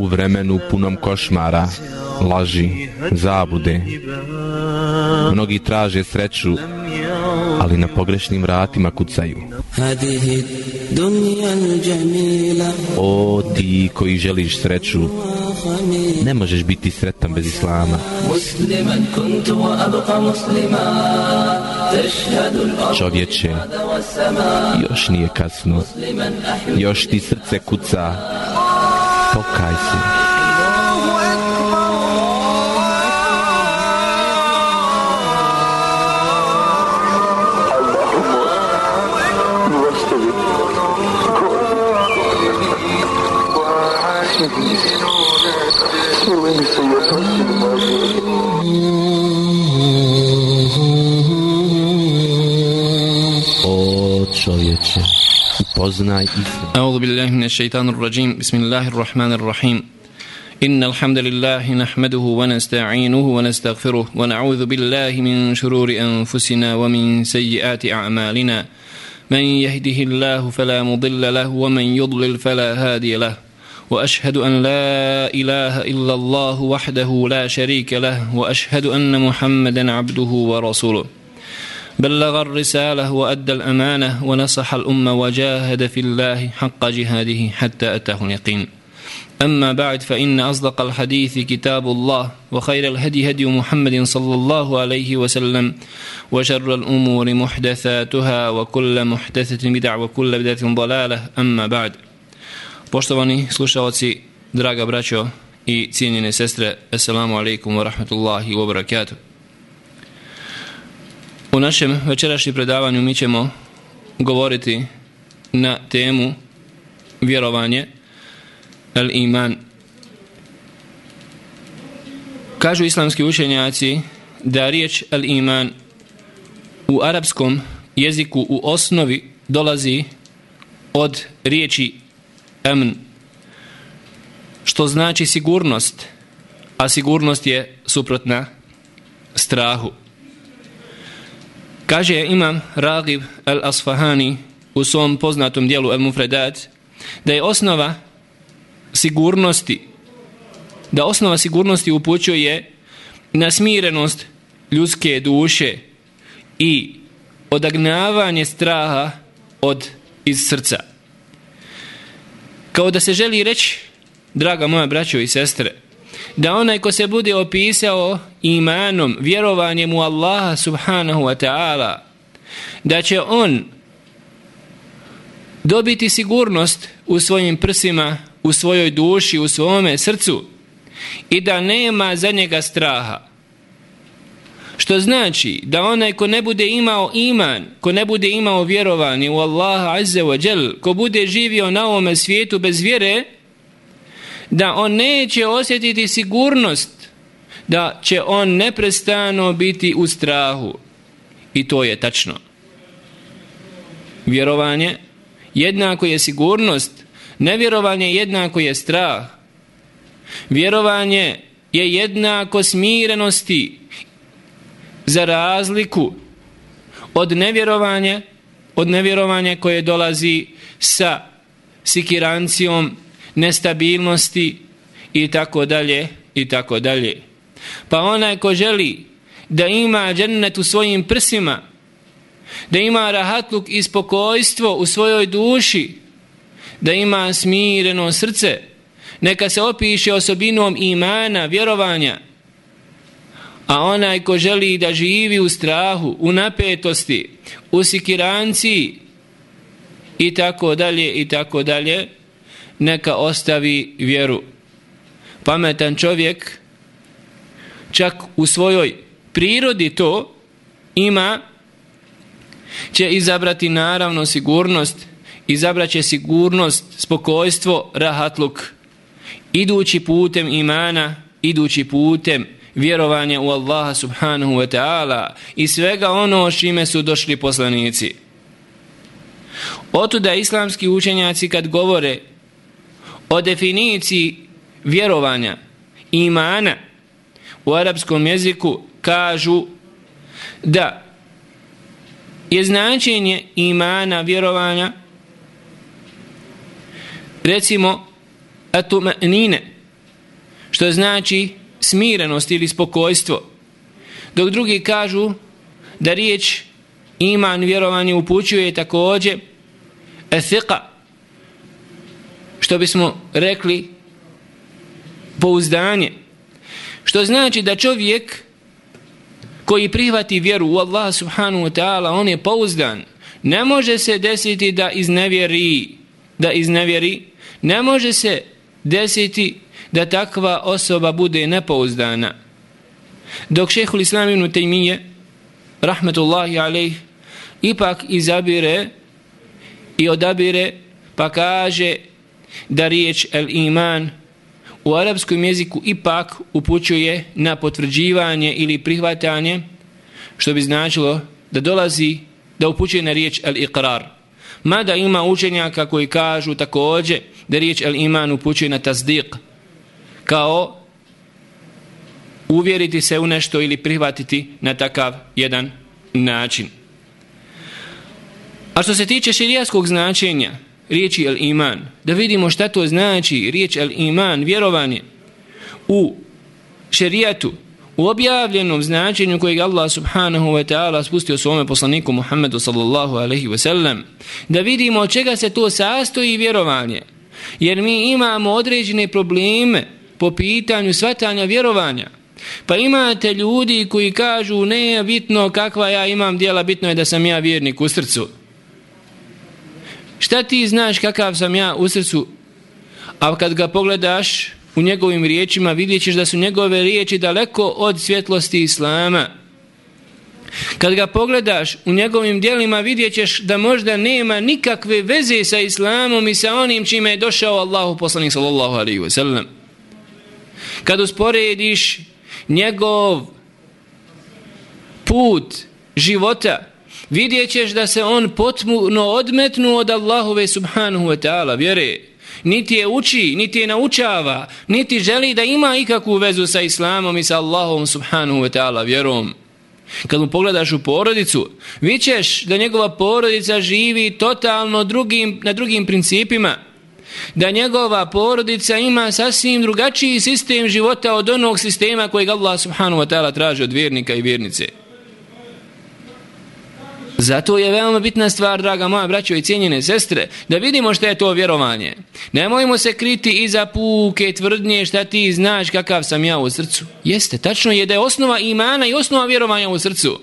U vremenu punom košmara, laži, zabude, mnogi traže sreću, ali na pogrešnim vratima kucaju. O ti koji želiš sreću, ne možeš biti sretan bez islama. Čovječe, još nije kasno, još ti srce kuca, pokaj se. Poznaj islam أعوذ بالله من الشيطان الرجيم. بسم الله الرحمن الرحيم. إن الحمد لله نحمده ونستعينه ونستغفره ونعوذ بالله من شرور أنفسنا ومن سيئات أعمالنا. من يهده الله فلا مضل له ومن يضلل فلا هادي له. وأشهد أن لا إله إلا الله وحده لا شريك له. وأشهد أن محمدا عبده ورسوله. بلغ الرسالة وأدى الأمانة ونصح الأمة وجاهد في الله حق جهاده حتى أتاه اليقين أما بعد فإن أصدق الحديث كتاب الله وخير الهدي هدي محمد صلى الله عليه وسلم وشر الأمور محدثاتها وكل محدثة بدع وكل بدعة ضلالة أما بعد Poštovani slušalci, draga braćo i cijenjene sestre, Assalamu alaikum wa rahmatullahi wa barakatuh. U našem večerašnjem predavanju mi ćemo govoriti na temu vjerovanje el iman. Kažu islamski učenjaci da riječ el iman u arapskom jeziku u osnovi dolazi od riječi emn, što znači sigurnost, a sigurnost je suprotna strahu. Kaže imam Ragib al-Asfahani u svom poznatom dijelu al-Mufredat da je osnova sigurnosti da osnova sigurnosti upućuje na smirenost ljudske duše i odagnavanje straha od iz srca. Kao da se želi reći, draga moja braćo i sestre, da onaj ko se bude opisao imanom, vjerovanjem u Allaha subhanahu wa ta'ala, da će on dobiti sigurnost u svojim prsima, u svojoj duši, u svome srcu i da nema za njega straha. Što znači da onaj ko ne bude imao iman, ko ne bude imao vjerovanje u Allaha azze wa džel, ko bude živio na ovome svijetu bez vjere, da on neće osjetiti sigurnost da će on neprestano biti u strahu. I to je tačno. Vjerovanje jednako je sigurnost nevjerovanje jednako je strah. Vjerovanje je jednako smirenosti za razliku od nevjerovanja od nevjerovanja koje dolazi sa sikirancijom nestabilnosti i tako dalje i tako dalje. Pa onaj ko želi da ima džennet u svojim prsima, da ima rahatluk i spokojstvo u svojoj duši, da ima smireno srce, neka se opiše osobinom imana, vjerovanja, a onaj ko želi da živi u strahu, u napetosti, u sikiranciji i tako dalje i tako dalje, neka ostavi vjeru. Pametan čovjek čak u svojoj prirodi to ima će izabrati naravno sigurnost izabraće sigurnost, spokojstvo, rahatluk idući putem imana idući putem vjerovanja u Allaha subhanahu wa ta'ala i svega ono s čime su došli poslanici. Otuda islamski učenjaci kad govore o definiciji vjerovanja imana u arapskom jeziku kažu da je značenje imana, vjerovanja, recimo, atumanine, što znači smirenost ili spokojstvo, dok drugi kažu da riječ iman, vjerovanje upućuje također ethika, što bismo rekli pouzdanje, što znači da čovjek koji prihvati vjeru u Allah subhanahu wa ta'ala, on je pouzdan. Ne može se desiti da iznevjeri, da iznevjeri, ne može se desiti da takva osoba bude nepouzdana. Dok šehhul islam ibn Taymiye, rahmetullahi alaih, ipak izabire i odabire pa kaže da riječ el iman u arapskom jeziku ipak upućuje na potvrđivanje ili prihvatanje što bi značilo da dolazi da upućuje na riječ el iqrar. Mada ima učenjaka koji kažu također da riječ el iman upućuje na tazdiq kao uvjeriti se u nešto ili prihvatiti na takav jedan način. A što se tiče širijaskog značenja riječi el iman. Da vidimo šta to znači riječ el iman vjerovanje. U šerijatu u objavljenom značenju kojeg Allah subhanahu wa ta'ala spustio svome poslaniku Muhammedu sallallahu alaihi wa sallam da vidimo od čega se to sastoji vjerovanje. Jer mi imamo određene probleme po pitanju svatanja vjerovanja. Pa imate ljudi koji kažu ne je bitno kakva ja imam dijela bitno je da sam ja vjernik u srcu šta ti znaš kakav sam ja u srcu? A kad ga pogledaš u njegovim riječima vidjet ćeš da su njegove riječi daleko od svjetlosti Islama. Kad ga pogledaš u njegovim dijelima vidjet ćeš da možda nema nikakve veze sa Islamom i sa onim čime je došao Allahu poslanik sallallahu alaihi wa sallam. Kad usporediš njegov put života vidjet ćeš da se on potpuno odmetnu od Allahove subhanahu wa ta'ala vjere. Niti je uči, niti je naučava, niti želi da ima ikakvu vezu sa Islamom i sa Allahom subhanahu wa ta'ala vjerom. Kad mu pogledaš u porodicu, vićeš da njegova porodica živi totalno drugim, na drugim principima. Da njegova porodica ima sasvim drugačiji sistem života od onog sistema kojeg Allah subhanahu wa ta'ala traži od vjernika i vjernice. Zato je veoma bitna stvar, draga moja braćo i cijenjene sestre, da vidimo što je to vjerovanje. Nemojmo se kriti iza puke tvrdnje šta ti znaš kakav sam ja u srcu. Jeste, tačno je da je osnova imana i osnova vjerovanja u srcu.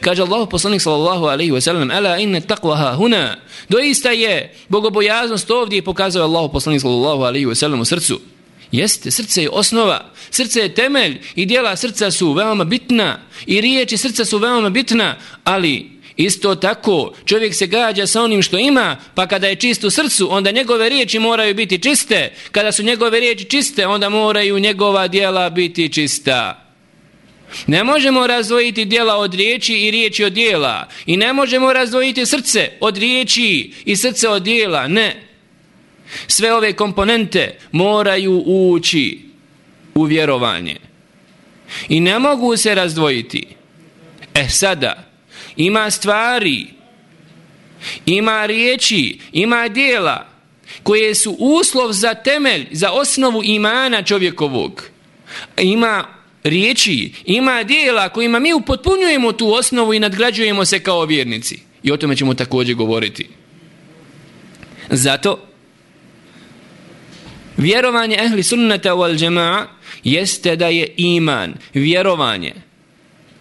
Kaže Allah poslanik sallallahu alaihi wa sallam Ala inne taqvaha huna Doista je bogobojaznost ovdje pokazao Allah poslanik sallallahu alaihi wa sallam u srcu Jeste, srce je osnova, srce je temelj i dijela srca su veoma bitna i riječi srca su veoma bitna, ali Isto tako, čovjek se gađa sa onim što ima, pa kada je čist u srcu, onda njegove riječi moraju biti čiste. Kada su njegove riječi čiste, onda moraju njegova dijela biti čista. Ne možemo razdvojiti dijela od riječi i riječi od dijela. I ne možemo razdvojiti srce od riječi i srce od dijela. Ne. Sve ove komponente moraju ući u vjerovanje. I ne mogu se razdvojiti. E sada, ima stvari, ima riječi, ima dijela koje su uslov za temelj, za osnovu imana čovjekovog. Ima riječi, ima dijela kojima mi upotpunjujemo tu osnovu i nadgrađujemo se kao vjernici. I o tome ćemo također govoriti. Zato, vjerovanje ehli sunnata wal džema'a jeste da je iman, vjerovanje,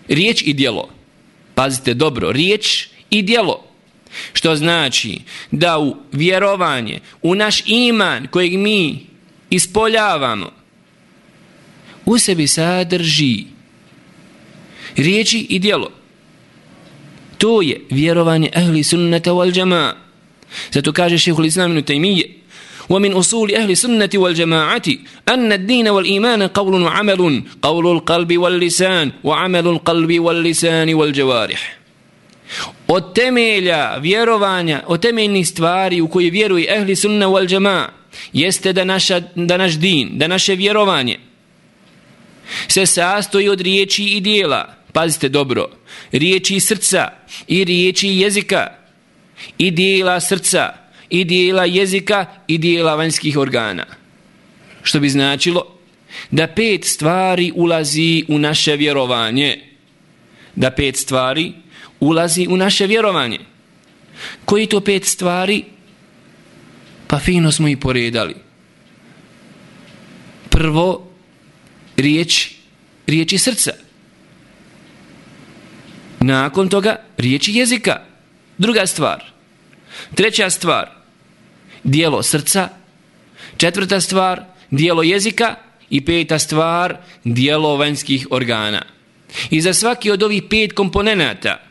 riječ i dijelo. Pazite dobro, riječ i dijelo. Što znači da u vjerovanje, u naš iman kojeg mi ispoljavamo, u sebi sadrži riječi i dijelo. To je vjerovanje ahli sunnata wal džama. Zato kaže šehhul islaminu tajmije, ومن أصول أهل السنة والجماعة أن الدين والإيمان قول وعمل قول القلب واللسان وعمل القلب واللسان والجوارح od temelja vjerovanja, od temeljnih stvari u koje vjeruje ehli sunna wal džema jeste da, naša, da naš din, da naše vjerovanje se sastoji od riječi i dijela pazite dobro, riječi srca i riječi jezika i dijela srca i dijela jezika i dijela vanjskih organa. Što bi značilo da pet stvari ulazi u naše vjerovanje. Da pet stvari ulazi u naše vjerovanje. Koji to pet stvari? Pa fino smo i poredali. Prvo, riječ, riječi srca. Nakon toga, riječi jezika. Druga stvar. Treća stvar, dijelo srca. Četvrta stvar, dijelo jezika. I peta stvar, dijelo vanjskih organa. I za svaki od ovih pet komponenata,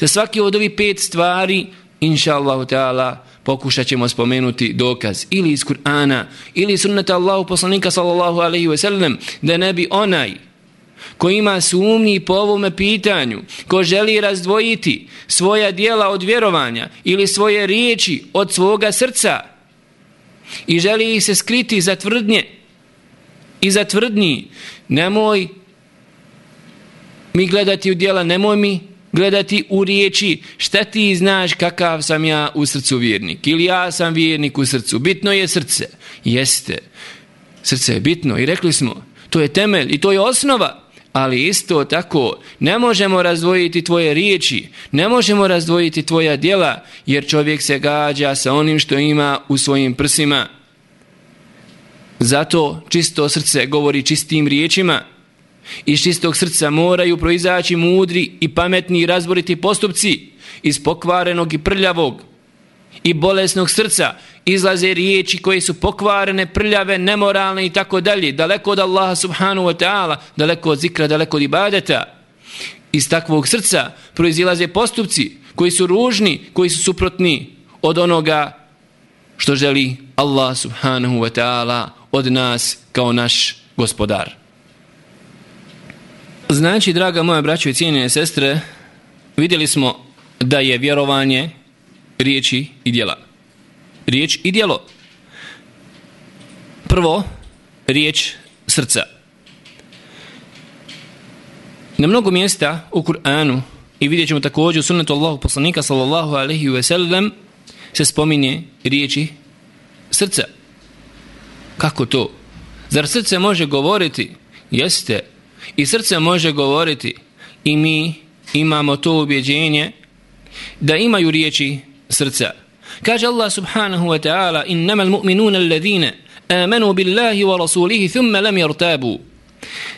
za svaki od ovih pet stvari, inša Allah, pokušat ćemo spomenuti dokaz ili iz Kur'ana ili sunnata Allahu poslanika sallallahu alaihi ve sellem da ne bi onaj ko ima sumnji po ovome pitanju, ko želi razdvojiti svoja dijela od vjerovanja ili svoje riječi od svoga srca i želi ih se skriti za tvrdnje i za tvrdnji, nemoj mi gledati u dijela, nemoj mi gledati u riječi šta ti znaš kakav sam ja u srcu vjernik ili ja sam vjernik u srcu. Bitno je srce. Jeste. Srce je bitno. I rekli smo to je temelj i to je osnova ali isto tako ne možemo razdvojiti tvoje riječi ne možemo razdvojiti tvoja djela jer čovjek se gađa sa onim što ima u svojim prsima zato čisto srce govori čistim riječima Iz čistog srca moraju proizaći mudri i pametni i razboriti postupci. Iz pokvarenog i prljavog i bolesnog srca izlaze riječi koje su pokvarene, prljave, nemoralne i tako dalje. Daleko od Allaha subhanahu wa ta'ala, daleko od zikra, daleko od ibadeta. Iz takvog srca proizilaze postupci koji su ružni, koji su suprotni od onoga što želi Allah subhanahu wa ta'ala od nas kao naš gospodar. Znači, draga moja braćo i cijenine sestre, vidjeli smo da je vjerovanje riječi i djela. Riječ i djelo. Prvo, riječ srca. Na mnogo mjesta u Kur'anu i vidjet ćemo također u sunnetu Allahu poslanika sallallahu alaihi ve sellem se spominje riječi srca. Kako to? Zar srce može govoriti? Jeste, I srce može govoriti i mi imamo to ubjeđenje da imaju riječi srca. Kaže Allah subhanahu wa ta'ala innamal mu'minuna alladhina amanu billahi wa rasulihi thumma lam yartabu.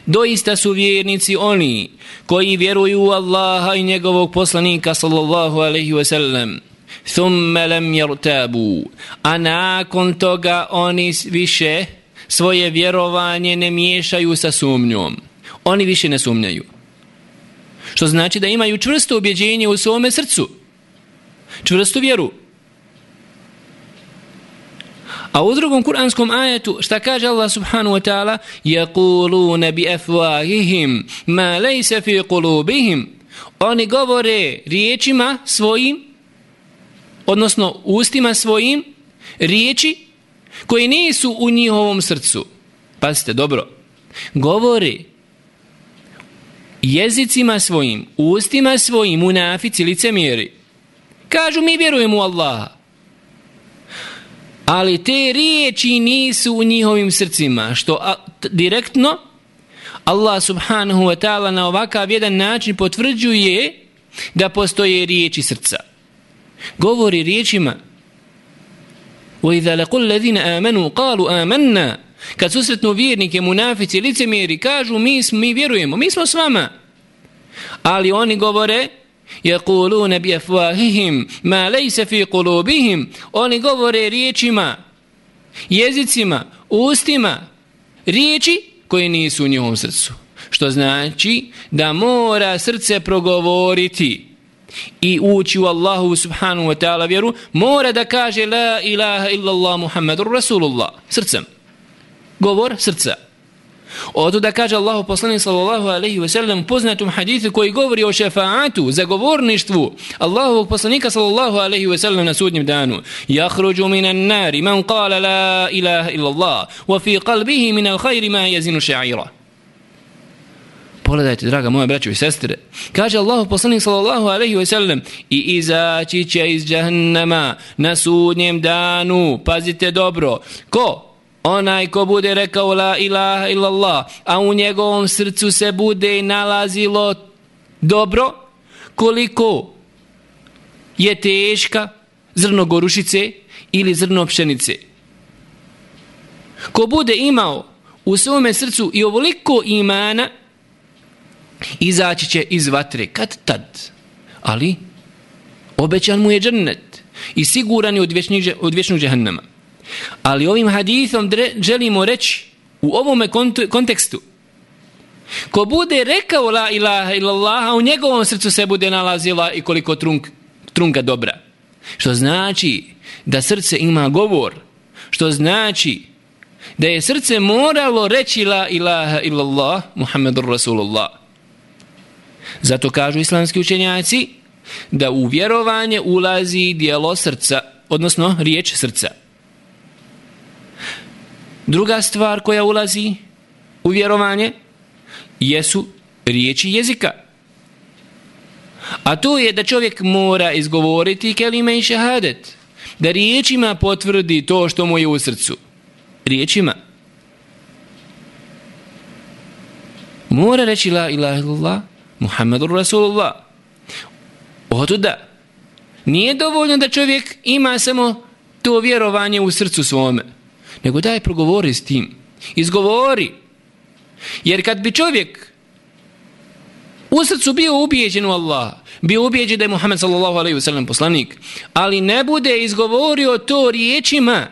Doista su vjernici oni koji vjeruju u Allaha i njegovog poslanika sallallahu alaihi wa sallam. Thumma lam yartabu. A nakon toga oni više svoje vjerovanje ne miješaju sa sumnjom oni više ne sumnjaju. Što znači da imaju čvrsto objeđenje u svome srcu Čvrstu vjeru. A u drugom kuranskom ajetu šta kaže Allah subhanahu wa ta'ala يَقُولُونَ بِأَفْوَاهِهِمْ مَا لَيْسَ فِي قُلُوبِهِمْ Oni govore riječima svojim odnosno ustima svojim riječi koji nisu u njihovom srcu. Pazite, dobro. Govori jezicima svojim, ustima svojim, munafici, licemjeri. Kažu mi vjerujemo u Allaha. Ali te riječi nisu u njihovim srcima, što a, t, direktno Allah subhanahu wa ta'ala na ovakav jedan način potvrđuje da postoje riječi srca. Govori riječima وَإِذَا لَقُلْ الَّذِينَ آمَنُوا قَالُوا آمَنَّا Kad susretnu vjernike, munafici, licemjeri, kažu mi, mi vjerujemo, mi smo s vama. Ali oni govore, يقولون بأفواههم ما ليس في قلوبهم oni govore riječima jezicima ustima riječi koje nisu u njihovom srcu što znači da mora srce progovoriti i ući u Allahu subhanahu wa ta'ala vjeru mora da kaže la ilaha illallah muhammadur rasulullah srcem govor srca Oto da kaže Allahu poslanik sallallahu alejhi ve sellem poznatom hadisu koji govori o šefaatu, zagovorništvu Allahovog poslanika sallallahu alejhi ve sellem na sudnjem danu. Yakhruju minan nar man qala la ilaha illa Allah wa fi qalbihi min al-khair ma yazinu sha'ira. Pogledajte, draga moja braćo i sestre. Kaže Allahu poslanik sallallahu alejhi ve sellem i izaći će iz džehennema na sudnjem danu. Pazite dobro. Ko? Onaj ko bude rekao la ilaha illallah, a u njegovom srcu se bude nalazilo dobro, koliko je teška zrno gorušice ili zrno pšenice. Ko bude imao u svome srcu i ovoliko imana, izaći će iz vatre. Kad tad? Ali, obećan mu je džennet i siguran je od, vječnog, od vječnog džehennama. Ali ovim hadithom želimo reći u ovom kontekstu ko bude rekao la ilaha illallah u njegovom srcu se bude nalazila i koliko trunk, trunka dobra. Što znači da srce ima govor. Što znači da je srce moralo reći la ilaha illallah Muhammedur Rasulullah. Zato kažu islamski učenjaci da u vjerovanje ulazi dijelo srca, odnosno riječ srca. Druga stvar koja ulazi u vjerovanje jesu riječi jezika. A to je da čovjek mora izgovoriti kelime i šehadet. Da riječima potvrdi to što mu je u srcu. Riječima. Mora reći la ilaha illallah Muhammedur Rasulullah. Otuda. Nije dovoljno da čovjek ima samo to vjerovanje u srcu svome. Nego daj progovori s tim. Izgovori. Jer kad bi čovjek u srcu bio ubijeđen u Allaha, bio ubijeđen da je Muhammed sallallahu alaihi wasallam poslanik, ali ne bude izgovorio to riječima,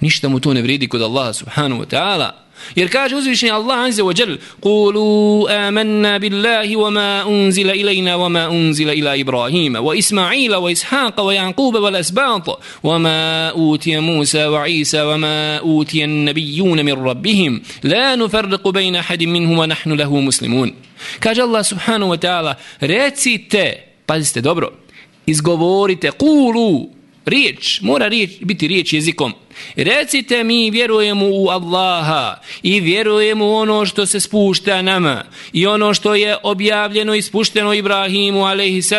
ništa mu to ne vridi kod Allaha subhanahu wa ta'ala. Jer kaže uzvišenje Allah anze wa jel Kulu amanna billahi wa ma unzila ilajna wa ma unzila ila Ibrahima wa Ismaila wa Ishaqa wa Jankuba wa Lasbata wa ma utija Musa wa Isa wa ma utija nabijuna min rabbihim la nufarriku bejna hadim minhum wa nahnu lahu muslimun. Kaže Allah subhanahu wa ta'ala recite, pazite dobro izgovorite, kulu riječ, mora riječ, biti riječ jezikom Recite mi vjerujemo u Allaha i vjerujemo u ono što se spušta nama i ono što je objavljeno i spušteno Ibrahimu a.s.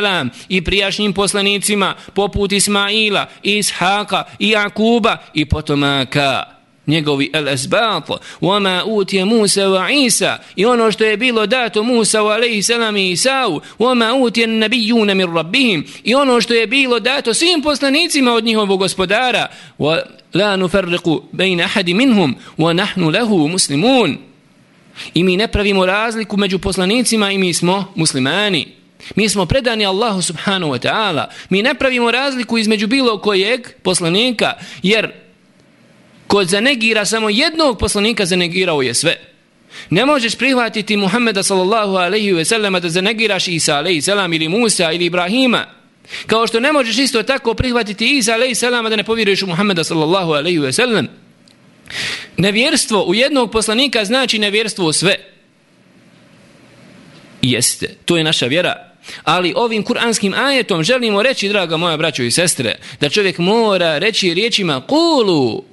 i prijašnjim poslanicima poput Ismaila, Ishaka i Jakuba i potomaka njegovi el-esbat wama utije Musa wa Isa i ono što je bilo dato Musa wa alaihi salam i Isau wama utije nabijuna min rabbihim i ono što je bilo dato svim poslanicima od njihovog gospodara wa la nufarriku bejna ahadi minhum wa nahnu lahu muslimun i mi ne pravimo razliku među poslanicima i mi smo muslimani Mi smo predani Allahu subhanahu wa ta'ala. Mi ne pravimo razliku između bilo kojeg poslanika, jer ko zanegira samo jednog poslanika zanegirao je sve. Ne možeš prihvatiti Muhammeda sallallahu alaihi ve sellem da zanegiraš Isa alaihi salam ili Musa ili Ibrahima. Kao što ne možeš isto tako prihvatiti Isa alaihi salam da ne povjeruješ u Muhammeda sallallahu alaihi ve sellem. Nevjerstvo u jednog poslanika znači nevjerstvo u sve. Jeste, to je naša vjera. Ali ovim kuranskim ajetom želimo reći, draga moja braćo i sestre, da čovjek mora reći riječima kulu,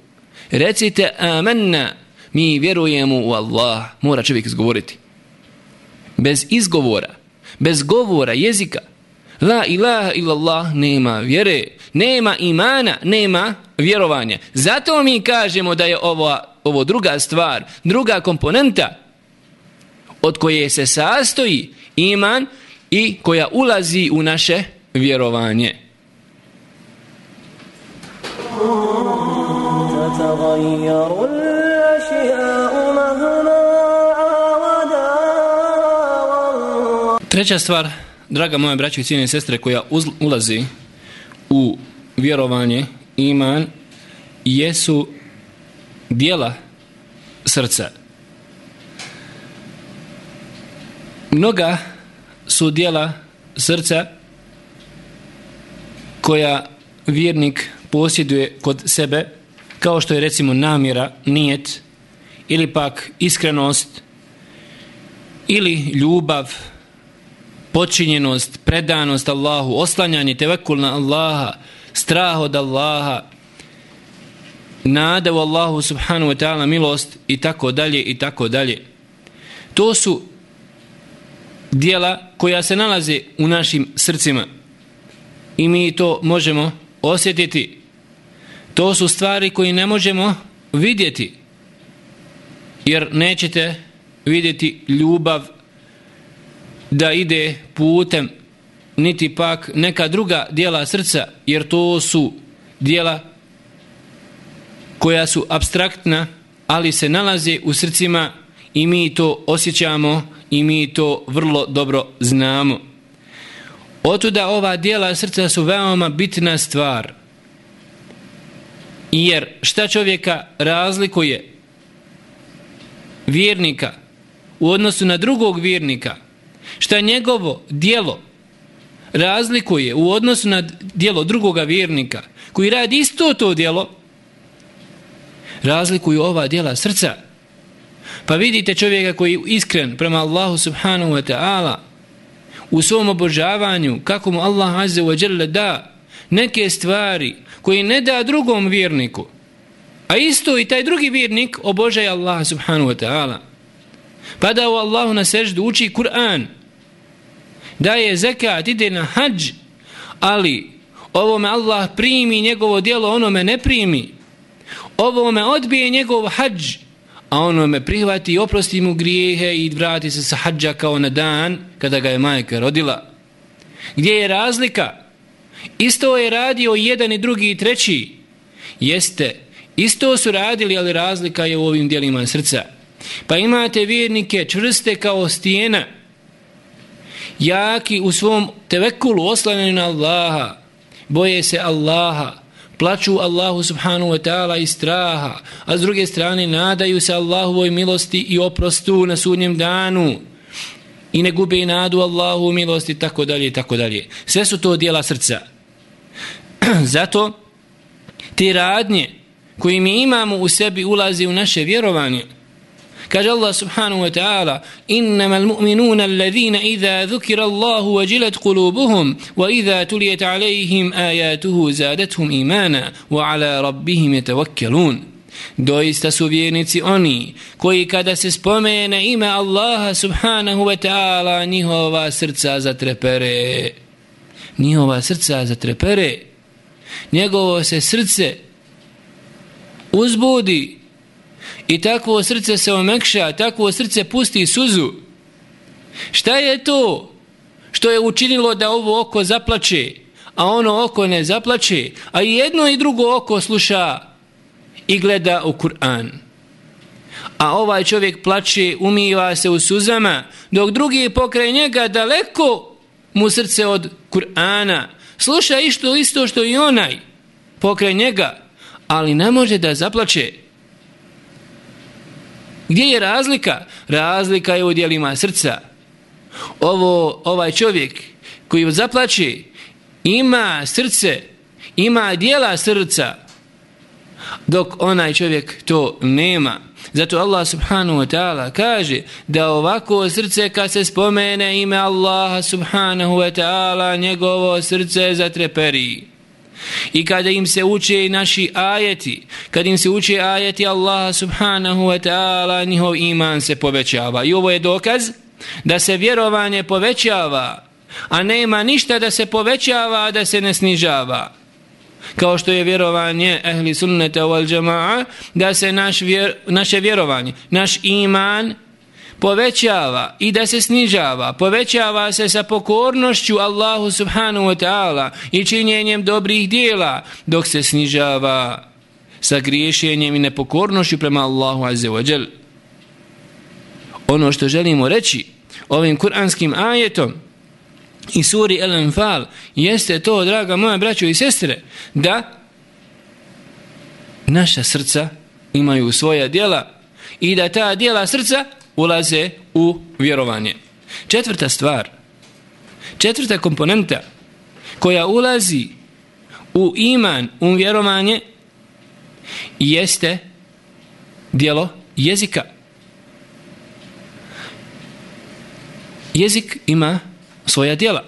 recite amanna mi vjerujemo u Allah mora čovjek izgovoriti. Bez izgovora bez govora jezika la ilaha illallah nema vjere nema imana nema vjerovanja. Zato mi kažemo da je ovo, ovo druga stvar druga komponenta od koje se sastoji iman i koja ulazi u naše vjerovanje. تتغير الأشياء مهما عودا Treća stvar, draga moja braća i cijene sestre, koja ulazi u vjerovanje, iman, jesu dijela srca. Mnoga su dijela srca koja vjernik posjeduje kod sebe kao što je recimo namjera, nijet ili pak iskrenost ili ljubav počinjenost, predanost Allahu, oslanjanje, tevekul na Allaha, strah od Allaha, nada u Allahu subhanu wa ta'ala milost i tako dalje i tako dalje. To su dijela koja se nalaze u našim srcima i mi to možemo osjetiti to su stvari koje ne možemo vidjeti jer nećete vidjeti ljubav da ide putem niti pak neka druga dijela srca jer to su dijela koja su abstraktna ali se nalaze u srcima i mi to osjećamo i mi to vrlo dobro znamo. Otuda ova dijela srca su veoma bitna stvar. Jer šta čovjeka razlikuje vjernika u odnosu na drugog vjernika, šta njegovo dijelo razlikuje u odnosu na dijelo drugoga vjernika koji radi isto to dijelo, razlikuju ova dijela srca. Pa vidite čovjeka koji je iskren prema Allahu subhanahu wa ta'ala u svom obožavanju, kako mu Allah azze wa jalla da neke stvari koji ne da drugom vjerniku, a isto i taj drugi vjernik obožaje Allah subhanahu wa ta'ala. Pada u Allahu na seždu, uči Kur'an, daje zekat, ide na hađ, ali ovome Allah primi njegovo dijelo, onome ne primi. ovome odbije njegov hađ, a ono me prihvati i oprosti mu grijehe i vrati se sa hađa kao na dan kada ga je majka rodila. Gdje je razlika? Isto je radio jedan i drugi i treći. Jeste, isto su radili, ali razlika je u ovim dijelima srca. Pa imate vjernike čvrste kao stijena, jaki u svom tevekulu oslanjeni na Allaha, boje se Allaha, plaću Allahu subhanahu wa ta'ala i straha, a s druge strane nadaju se Allahovoj milosti i oprostu na sudnjem danu i ne gube nadu Allahu milosti tako dalje tako dalje. Sve su to dijela srca. Zato te radnje koje mi imamo u sebi ulazi u naše vjerovanje. Kaže Allah subhanahu wa ta'ala Innama al-mu'minuna alladhina idha dhukira Allahu wajilat qulubuhum wa idha tuliyat alayhim ayatuhu zadatuhum imana wa ala rabbihim yatawakkalun Doista su vjernici oni koji kada se spomene ime Allaha subhanahu wa ta'ala njihova srca zatrepere. Njihova srca zatrepere. Njegovo se srce uzbudi i takvo srce se omekša, takvo srce pusti suzu. Šta je to što je učinilo da ovo oko zaplače, a ono oko ne zaplače, a jedno i drugo oko sluša i gleda u Kur'an. A ovaj čovjek plače, umiva se u suzama, dok drugi pokraj njega daleko mu srce od Kur'ana. Sluša isto isto što i onaj pokraj njega, ali ne može da zaplače. Gdje je razlika? Razlika je u dijelima srca. Ovo, ovaj čovjek koji zaplaće ima srce, ima dijela srca, dok onaj čovjek to nema. Zato Allah subhanahu wa ta'ala kaže da ovako srce kad se spomene ime Allaha subhanahu wa ta'ala njegovo srce zatreperi. I kada im se uče naši ajeti, kada im se uče ajeti Allaha subhanahu wa ta'ala, njihov iman se povećava. I ovo je dokaz da se vjerovanje povećava, a nema ništa da se povećava, da se ne snižava. Kao što je vjerovanje ehli sunneta wal džema'a, da se naš vjer, naše vjerovanje, naš iman povećava i da se snižava, povećava se sa pokornošću Allahu subhanahu wa ta'ala i činjenjem dobrih dijela, dok se snižava sa griješenjem i nepokornošću prema Allahu azze wa džel. Ono što želimo reći ovim kuranskim ajetom i suri El Enfal jeste to, draga moja braćo i sestre, da naša srca imaju svoja dijela i da ta dijela srca ulaze u vjerovanje. Četvrta stvar, četvrta komponenta koja ulazi u iman, u vjerovanje, jeste dijelo jezika. Jezik ima svoja djela.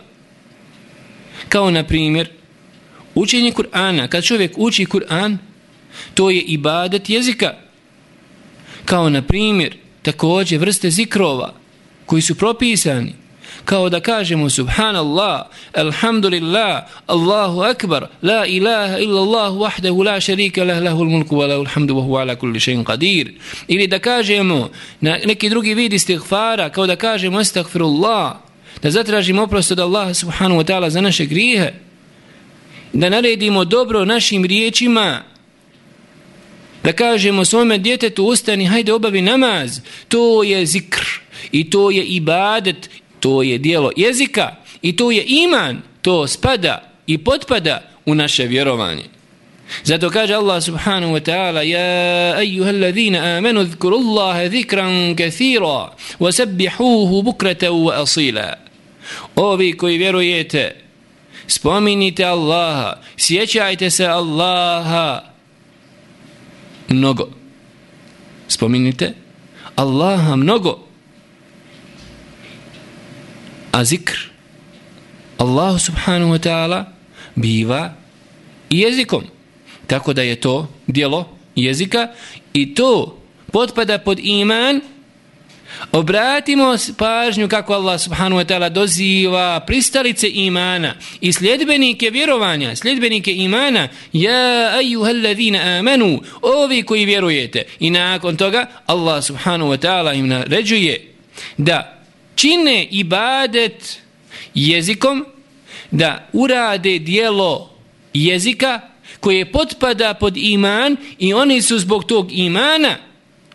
Kao na primjer, učenje Kur'ana, kad čovjek uči Kur'an, to je ibadet jezika. Kao na primjer, također vrste zikrova koji su propisani kao da kažemo subhanallah, alhamdulillah, Allahu akbar, la ilaha illa Allah wahdahu la sharika lah lahul mulku wa lahul hamdu wa huwa ala kulli shay'in qadir. Ili da kažemo na neki drugi vid istighfara kao da kažemo astaghfirullah, da zatražimo oprost od Allaha subhanahu wa ta'ala za naše grijehe, da naredimo dobro našim riječima, da kažemo svome djetetu ustani, hajde obavi namaz, to je zikr i to je ibadet, to je dijelo jezika i to je iman, to spada i potpada u naše vjerovanje. Zato kaže Allah subhanahu wa ta'ala Ja ayyuhal ladhina amanu dhkuru Allahe dhikran kathira wa bukrata wa asila. Ovi koji vjerujete spominite Allaha sjećajte se Allaha. Mnogo. Spominite Allaha mnogo. A zikr Allahu subhanahu wa ta'ala biva jezikom. Tako da je to dijelo jezika i to potpada pod iman obratimo pažnju kako Allah subhanahu wa ta'ala doziva pristalice imana i sljedbenike vjerovanja sljedbenike imana. Ja ayyuhalladhina amanu ovi koji vjerujete. I nakon toga Allah subhanahu wa ta'ala im naređuje da čine ibadet jezikom da urade dijelo jezika koje potpada pod iman i oni su zbog tog imana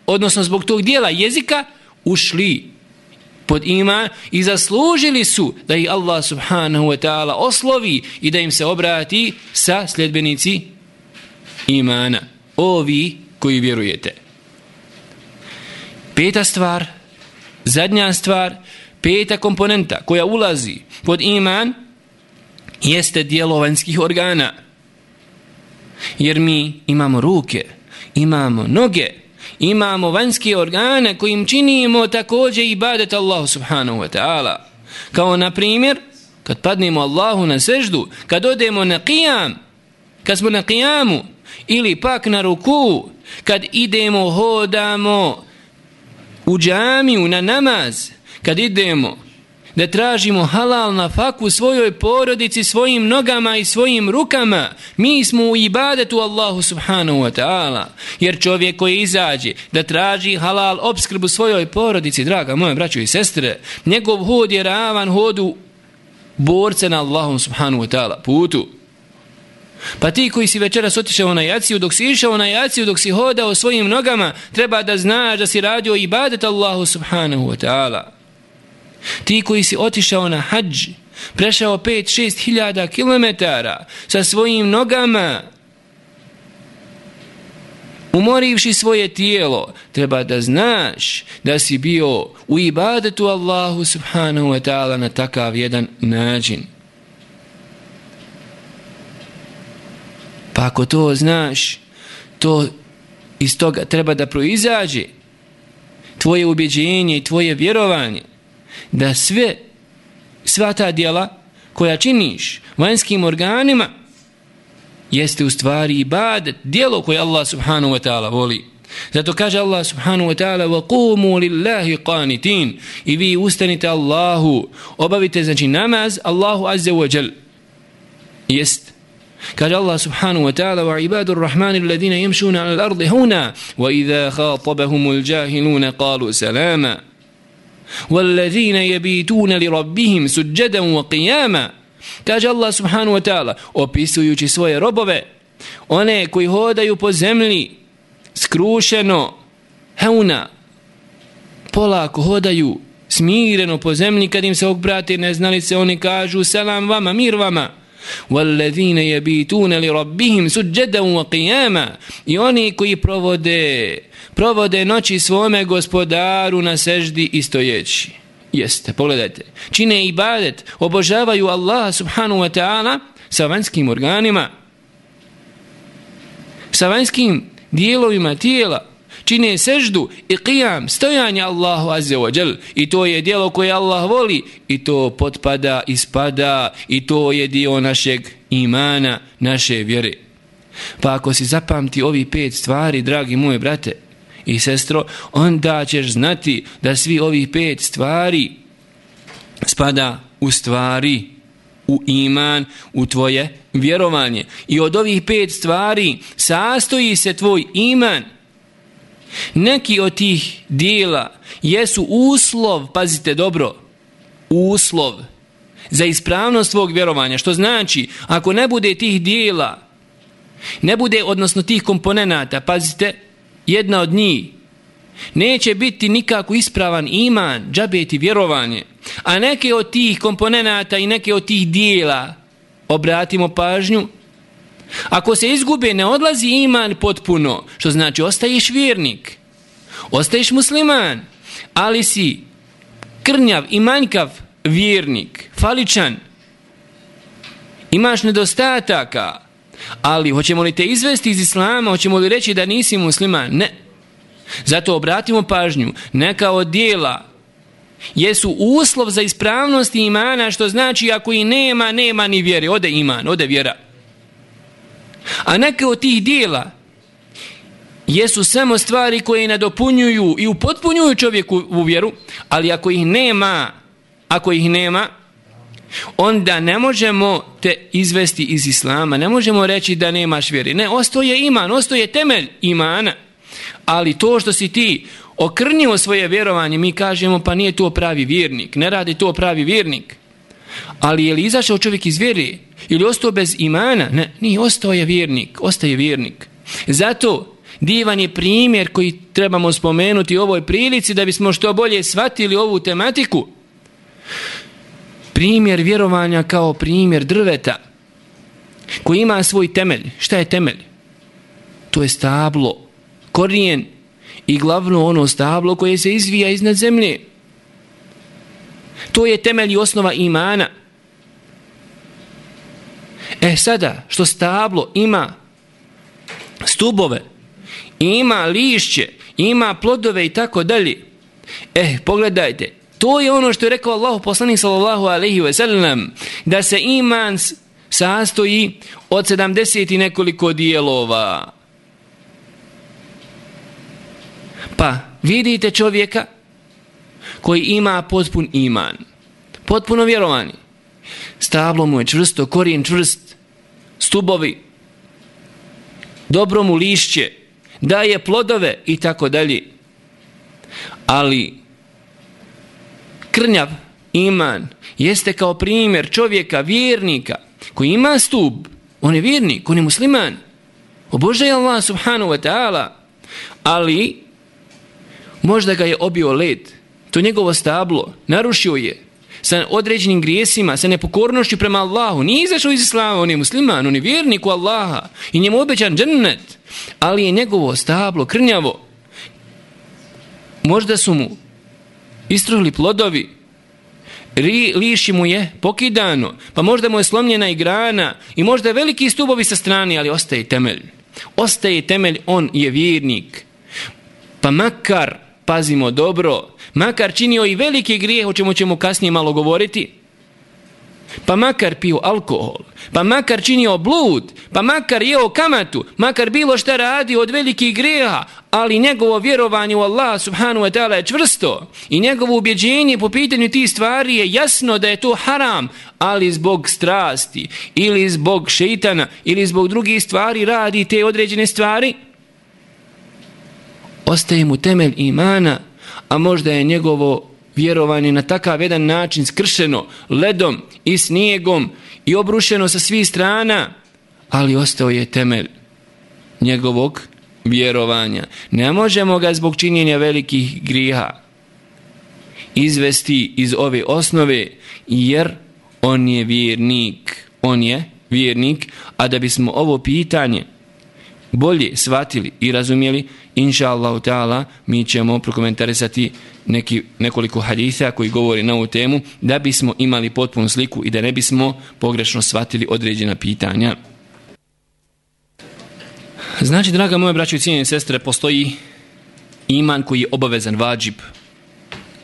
odnosno zbog tog dijela jezika ušli pod iman i zaslužili su da ih Allah subhanahu wa ta'ala oslovi i da im se obrati sa sljedbenici imana. Ovi koji vjerujete. Peta stvar zadnja stvar peta komponenta koja ulazi pod iman jeste dijelo vanjskih organa. Jer mi imamo ruke imamo noge imamo vanjske organe kojim činimo također ibadet Allahu subhanahu wa ta'ala. Kao na primjer kad padnemo Allahu na seždu kad odemo na qiyam kad smo na qiyamu ili pak na ruku kad idemo hodamo u džamiju na namaz kad idemo da tražimo halal na faku svojoj porodici, svojim nogama i svojim rukama, mi smo u ibadetu Allahu subhanahu wa ta'ala. Jer čovjek koji izađe da traži halal obskrbu svojoj porodici, draga moje braćo i sestre, njegov hod je ravan hodu borce na Allahom subhanahu wa ta'ala putu. Pa ti koji si večeras otišao na jaciju, dok si išao na jaciju, dok si hodao svojim nogama, treba da znaš da si radio ibadet Allahu subhanahu wa ta'ala. Ti koji si otišao na hađ, prešao 5-6 hiljada kilometara sa svojim nogama, umorivši svoje tijelo, treba da znaš da si bio u ibadetu Allahu subhanahu wa ta'ala na takav jedan način. Pa ako to znaš, to iz toga treba da proizađe tvoje ubjeđenje i tvoje vjerovanje da sve sva ta dijela koja činiš vanjskim organima jeste u stvari ibadet, dijelo koje Allah subhanahu wa ta'ala voli. Zato kaže Allah subhanahu wa ta'ala وَقُومُوا لِلَّهِ قَانِتِينَ I vi ustanite Allahu, obavite znači namaz Allahu azze wa jal. Jest. Kaže Allah subhanahu wa ta'ala وَعِبَادُ الرَّحْمَنِ الَّذِينَ يَمْشُونَ عَلَى الْأَرْضِ هُنَا وَإِذَا خَاطَبَهُمُ الْجَاهِلُونَ قَالُوا سَلَامًا والذين يبيتون لربهم سجدا وقياما kaže Allah subhanahu wa ta'ala opisujući svoje robove one koji hodaju po zemlji skrušeno heuna polako hodaju smireno po zemlji kad im se obrate neznalice oni kažu selam vama mir vama والذين يبيتون لربهم سجدا وقياما i oni koji provode provode noći svome gospodaru na seždi i stojeći jeste pogledajte čine ibadet obožavaju Allah subhanahu wa ta'ala sa vanjskim organima sa vanjskim dijelovima tijela čine seždu i qiyam, stojanje Allahu azze wa jel. I to je dijelo koje Allah voli i to potpada, ispada i to je dio našeg imana, naše vjere. Pa ako si zapamti ovi pet stvari, dragi moje brate i sestro, onda ćeš znati da svi ovi pet stvari spada u stvari u iman, u tvoje vjerovanje. I od ovih pet stvari sastoji se tvoj iman. Neki od tih dijela jesu uslov, pazite dobro, uslov za ispravnost svog vjerovanja. Što znači, ako ne bude tih dijela, ne bude, odnosno tih komponenata, pazite, jedna od njih, neće biti nikako ispravan iman, džabeti vjerovanje. A neke od tih komponenata i neke od tih dijela, obratimo pažnju, ako se izgube, ne odlazi iman potpuno, što znači ostaješ vjernik, ostaješ musliman, ali si krnjav i manjkav vjernik, faličan, imaš nedostataka, ali hoćemo li te izvesti iz islama, hoćemo li reći da nisi musliman? Ne. Zato obratimo pažnju, neka od dijela jesu uslov za ispravnost imana, što znači ako i nema, nema ni vjere, ode iman, ode vjera. A neke od tih dijela jesu samo stvari koje nadopunjuju i upotpunjuju čovjeku u vjeru, ali ako ih nema, ako ih nema, onda ne možemo te izvesti iz islama, ne možemo reći da nemaš vjeri. Ne, ostoje iman, ostoje temelj imana. Ali to što si ti okrnio svoje vjerovanje, mi kažemo pa nije to pravi vjernik, ne radi to pravi vjernik. Ali je li izašao čovjek iz vjeri ili ostao bez imana? Ne, nije, ostao je vjernik, ostaje vjernik. Zato divan je primjer koji trebamo spomenuti u ovoj prilici da bismo što bolje shvatili ovu tematiku. Primjer vjerovanja kao primjer drveta koji ima svoj temelj. Šta je temelj? To je stablo, korijen i glavno ono stablo koje se izvija iznad zemlje. To je temelj i osnova imana. E sada, što stablo ima stubove, ima lišće, ima plodove i tako dalje. E, pogledajte, to je ono što je rekao Allah poslanik sallallahu alaihi ve sellem, da se iman sastoji od 70 i nekoliko dijelova. Pa, vidite čovjeka koji ima potpun iman, potpuno vjerovanje Stablo mu je čvrsto, korijen čvrst, stubovi, dobro mu lišće, daje plodove i tako dalje. Ali krnjav iman jeste kao primjer čovjeka, vjernika, koji ima stub, on je vjernik, on je musliman, obožaje Allah subhanahu wa ta'ala, ali možda ga je obio led, to njegovo stablo, narušio je, sa određenim grijesima, sa nepokornošću prema Allahu. Nije izašao iz Islama, on je musliman, on je vjernik u Allaha i njemu obećan džennet, ali je njegovo stablo krnjavo. Možda su mu istruhli plodovi, Ri, liši mu je pokidano, pa možda mu je slomljena i grana i možda veliki stubovi sa strani, ali ostaje temelj. Ostaje temelj, on je vjernik. Pa makar, pazimo dobro, makar činio i veliki grijeh, o čemu ćemo kasnije malo govoriti, pa makar pio alkohol, pa makar činio blud, pa makar jeo kamatu, makar bilo šta radi od velikih greha, ali njegovo vjerovanje u Allah subhanu wa ta'ala je čvrsto i njegovo ubjeđenje po pitanju tih stvari je jasno da je to haram, ali zbog strasti ili zbog šeitana ili zbog drugih stvari radi te određene stvari, ostaje mu temelj imana, a možda je njegovo vjerovanje na takav jedan način skršeno ledom i snijegom i obrušeno sa svih strana, ali ostao je temelj njegovog vjerovanja. Ne možemo ga zbog činjenja velikih griha izvesti iz ove osnove, jer on je vjernik. On je vjernik, a da bismo ovo pitanje bolje shvatili i razumjeli, inša Allah ta'ala, mi ćemo prokomentarisati neki, nekoliko haditha koji govori na ovu temu, da bismo imali potpunu sliku i da ne bismo pogrešno shvatili određena pitanja. Znači, draga moje braće i cijenje sestre, postoji iman koji je obavezan, vađib,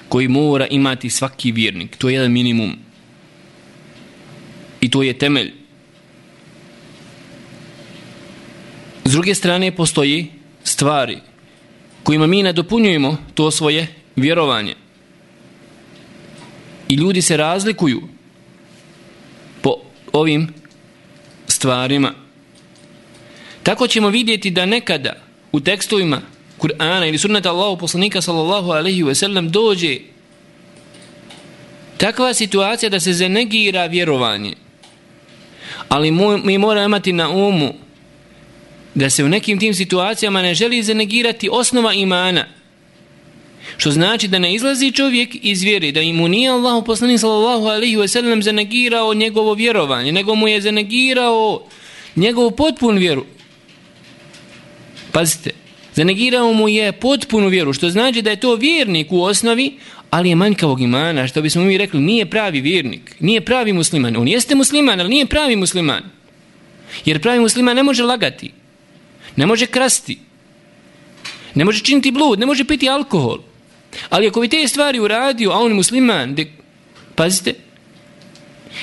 koji mora imati svaki vjernik. To je jedan minimum. I to je temelj. S druge strane, postoji stvari kojima mi nadopunjujemo to svoje vjerovanje. I ljudi se razlikuju po ovim stvarima. Tako ćemo vidjeti da nekada u tekstovima Kur'ana ili sunnata Allahu poslanika sallallahu alaihi ve sellem dođe takva situacija da se zanegira vjerovanje. Ali mi moramo imati na umu da se u nekim tim situacijama ne želi zanegirati osnova imana. Što znači da ne izlazi čovjek iz vjeri, da mu nije Allahu poslanik sallallahu alaihi ve sellem zanegirao njegovo vjerovanje, nego mu je zanegirao njegovu potpunu vjeru. Pazite, zanegirao mu je potpunu vjeru, što znači da je to vjernik u osnovi, ali je manjkavog imana, što bismo mi rekli, nije pravi vjernik, nije pravi musliman. On jeste musliman, ali nije pravi musliman. Jer pravi musliman ne može lagati, ne može krasti, ne može činiti blud, ne može piti alkohol. Ali ako bi te stvari uradio, a on je musliman, de, pazite,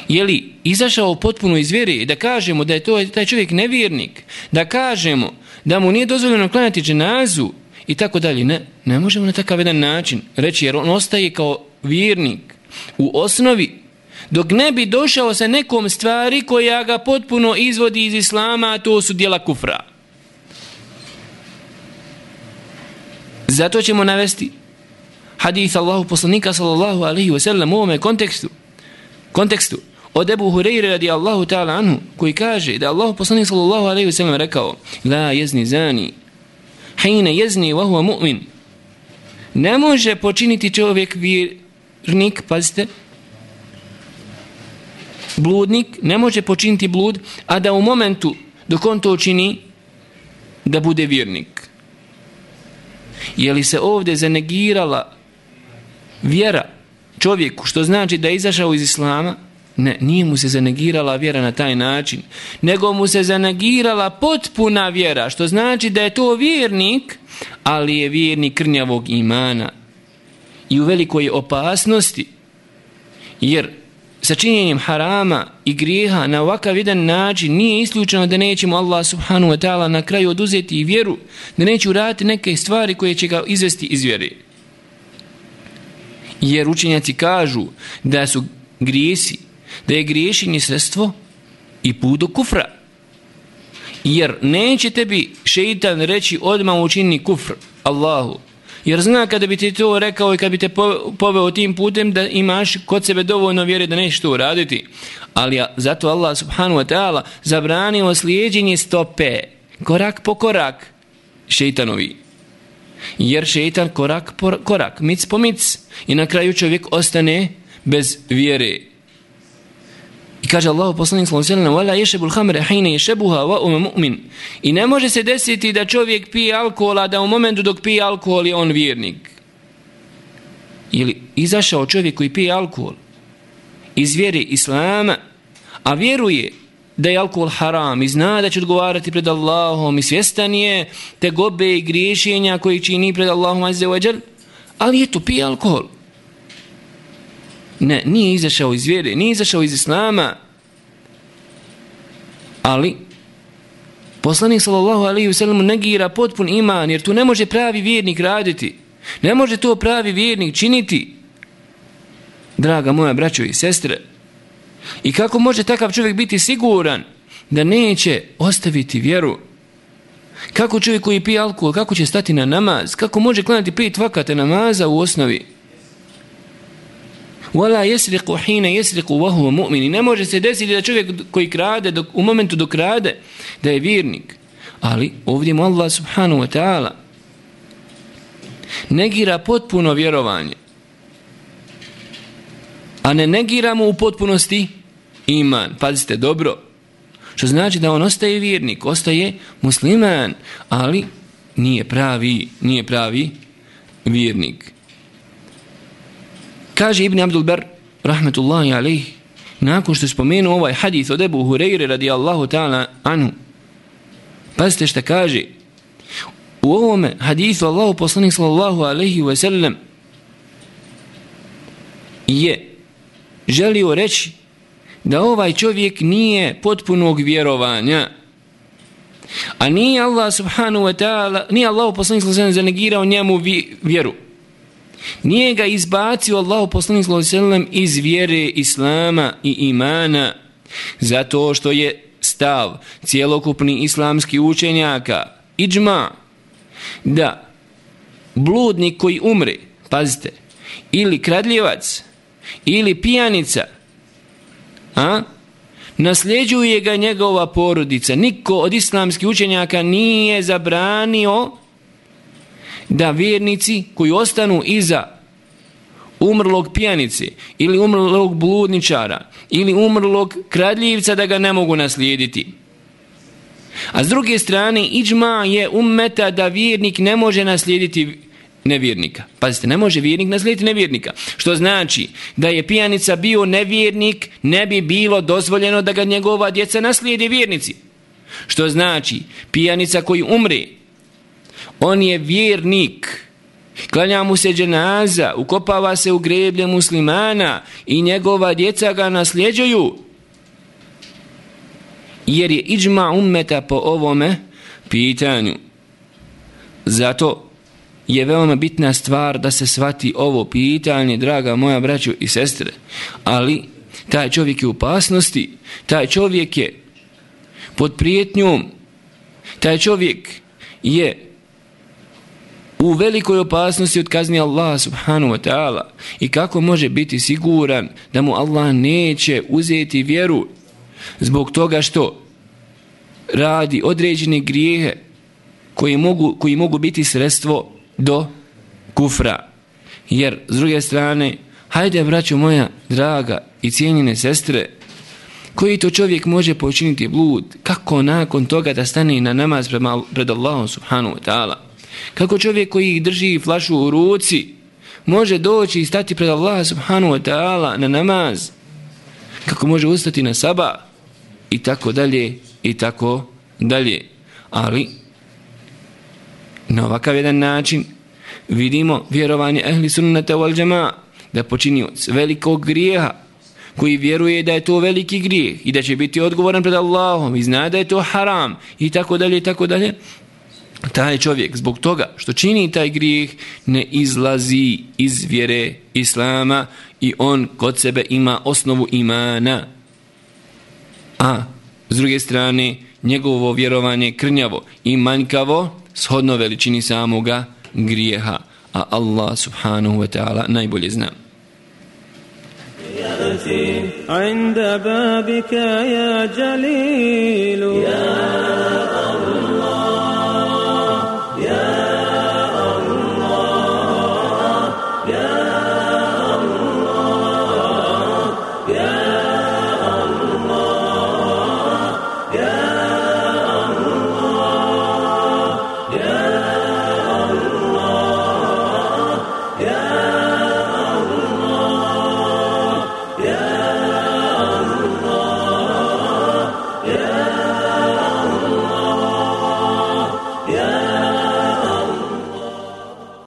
je li izašao potpuno iz vjere da kažemo da je to taj čovjek nevjernik, da kažemo da mu nije dozvoljeno klanjati dženazu i tako dalje. Ne, ne možemo na takav jedan način reći jer on ostaje kao vjernik u osnovi dok ne bi došao sa nekom stvari koja ga potpuno izvodi iz islama, a to su dijela kufra. Zato ćemo navesti hadith Allahu poslanika sallallahu alaihi wa sallam u ovome kontekstu, kontekstu od Ebu Hureyre radi Allahu ta'ala anhu koji kaže da Allahu poslanik sallallahu alaihi wa sallam rekao la jezni zani hajne jezni wa huwa mu'min. Ne može počiniti čovjek vjernik pazite bludnik ne može počiniti blud a da u momentu dok on to čini da bude vjernik je li se ovdje zanegirala vjera čovjeku što znači da je izašao iz islama? Ne, nije mu se zanegirala vjera na taj način, nego mu se zanegirala potpuna vjera, što znači da je to vjernik, ali je vjernik krnjavog imana i u velikoj opasnosti, jer sa činjenjem harama i grijeha na ovakav jedan način nije isključeno da nećemo Allah subhanu wa ta'ala na kraju oduzeti i vjeru, da neće uraditi neke stvari koje će ga izvesti iz vjere. Jer učenjaci kažu da su grijesi da je griješenje sredstvo i put do kufra. Jer neće tebi šeitan reći odmah učini kufr Allahu. Jer zna kada bi ti to rekao i kada bi te poveo tim putem da imaš kod sebe dovoljno vjere da nešto uraditi. Ali zato Allah subhanu wa ta'ala zabranio slijedjenje stope korak po korak šeitanovi. Jer šeitan korak po korak, mic po mic i na kraju čovjek ostane bez vjere. Kaže Allah poslanik sallallahu alejhi ve sellem: "Wala yashbu al-khamra hina yashbuha wa um mu'min." I ne može se desiti da čovjek pije alkohol a da u momentu dok pije alkohol je on vjernik. Ili izašao čovjek koji pije alkohol iz vjere islama, a vjeruje da je alkohol haram i zna da će odgovarati pred Allahom i svjestan je te gobe i griješenja koji čini pred Allahom azze wa ali je to pije alkohol. Ne, nije izašao iz vjere, nije izašao iz islama. Ali, poslanik sallallahu alaihi ve sellem negira potpun iman, jer tu ne može pravi vjernik raditi. Ne može to pravi vjernik činiti. Draga moja braćo i sestre, i kako može takav čovjek biti siguran da neće ostaviti vjeru? Kako čovjek koji pije alkohol, kako će stati na namaz? Kako može klanjati pet vakate namaza u osnovi? Wala yasriqu hina yasriqu wa huwa mu'min ne može se desiti da čovjek koji krade dok, u momentu dok krade da je vjernik. Ali ovdje mu Allah subhanahu wa ta'ala negira potpuno vjerovanje. A ne negira mu u potpunosti iman. Pazite dobro. Što znači da on ostaje vjernik ostaje musliman ali nije pravi nije pravi vjernik. Kaže Ibn Abdul Bar, rahmetullahi alaih, nakon što spomenu ovaj hadith od Ebu Hureyre radijallahu ta'ala anhu, pazite što kaže, u ovome hadithu Allahu poslanik sallallahu alaihi wa sallam je želio reći da ovaj čovjek nije potpunog vjerovanja, a nije Allah subhanahu wa ta'ala, nije Allah poslanik sallallahu alaihi wa sallam zanegirao njemu vjeru, nije ga izbacio Allahu poslanik sallallahu iz vjere islama i imana zato što je stav cjelokupni islamski učenjaka iđma da bludnik koji umre pazite ili kradljivac ili pijanica a? Nasljeđuje ga njegova porodica. Niko od islamskih učenjaka nije zabranio da vjernici koji ostanu iza umrlog pijanice ili umrlog bludničara ili umrlog kradljivca da ga ne mogu naslijediti. A s druge strane, iđma je ummeta da vjernik ne može naslijediti nevjernika. Pazite, ne može vjernik naslijediti nevjernika. Što znači da je pijanica bio nevjernik, ne bi bilo dozvoljeno da ga njegova djeca naslijedi vjernici. Što znači, pijanica koji umre, on je vjernik. Klanja mu se dženaza, ukopava se u greblje muslimana i njegova djeca ga nasljeđuju. Jer je iđma ummeta po ovome pitanju. Zato je veoma bitna stvar da se svati ovo pitanje, draga moja braćo i sestre. Ali taj čovjek je u opasnosti, taj čovjek je pod prijetnjom, taj čovjek je u velikoj opasnosti od kazni Allah subhanahu wa ta'ala i kako može biti siguran da mu Allah neće uzeti vjeru zbog toga što radi određene grijehe koji mogu, koji mogu biti sredstvo do kufra. Jer, s druge strane, hajde, braćo moja, draga i cijenjene sestre, koji to čovjek može počiniti blud, kako nakon toga da stane na namaz pred Allahom subhanahu wa ta'ala. Kako čovjek koji drži flašu u ruci može doći i stati pred Allah subhanahu wa ta'ala na namaz. Kako može ustati na saba i tako dalje i tako dalje. Ali na ovakav jedan način vidimo vjerovanje ehli sunnata wal džema da počini velikog grijeha koji vjeruje da je to veliki grijeh i da će biti odgovoran pred Allahom i zna da je to haram i tako dalje i tako dalje taj čovjek zbog toga što čini taj grijeh ne izlazi iz vjere Islama i on kod sebe ima osnovu imana. A s druge strane njegovo vjerovanje krnjavo i manjkavo shodno veličini samoga grijeha. A Allah subhanahu wa ta'ala najbolje zna. عند بابك يا جليل